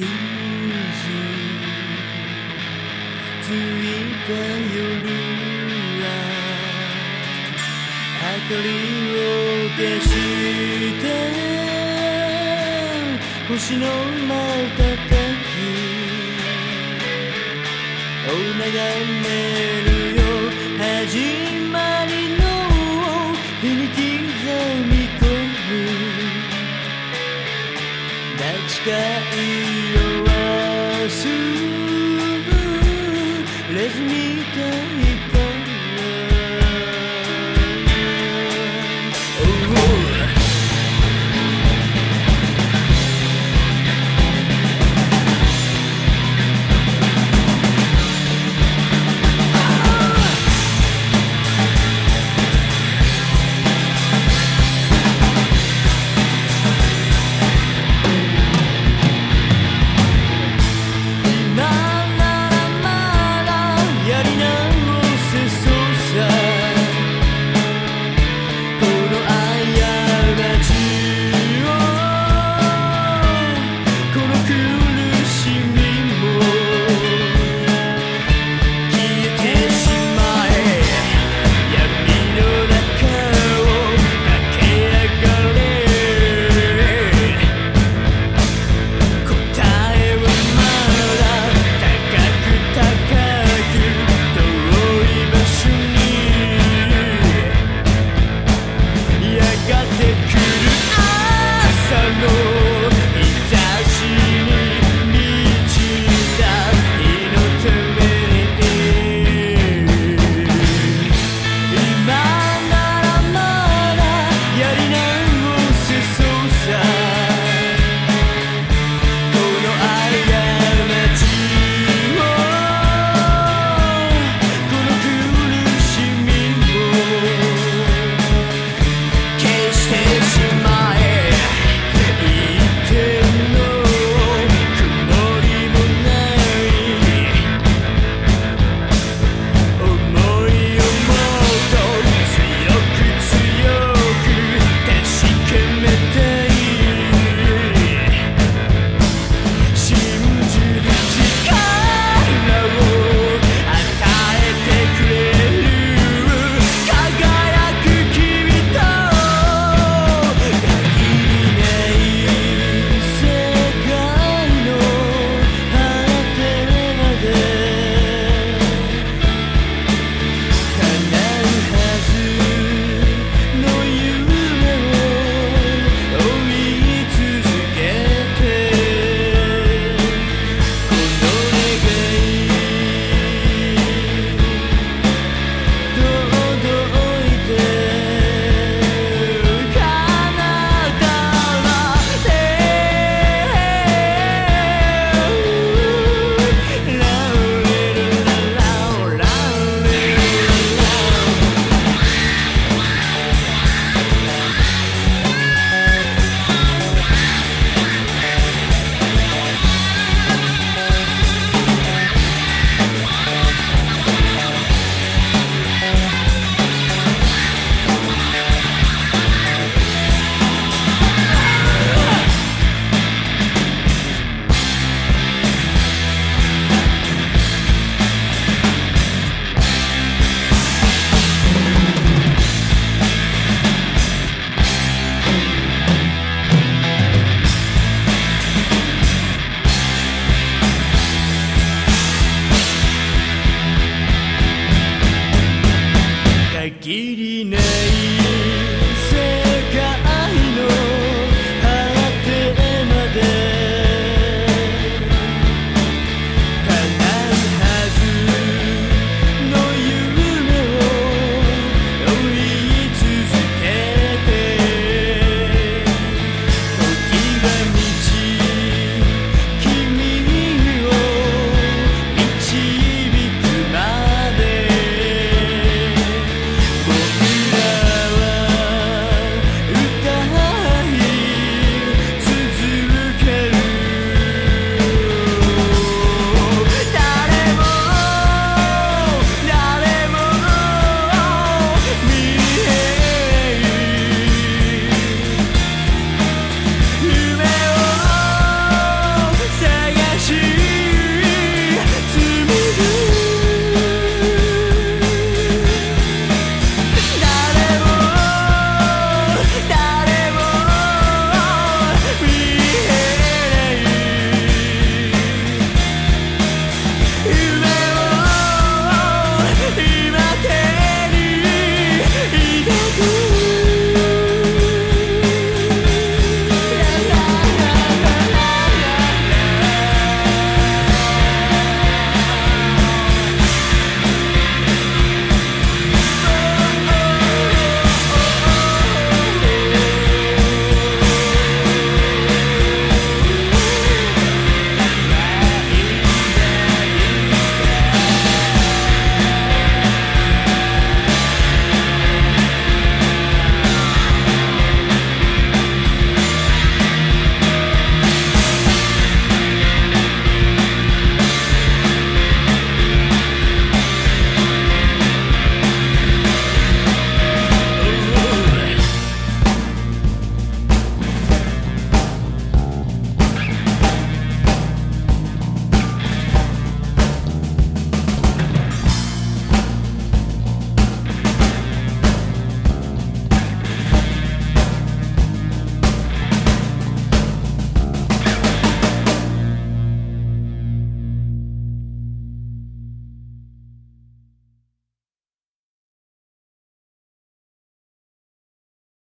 傷ついた夜は明かりを消して星の瞬きを眺めるよ始まりの日に刻み込む立ち返りを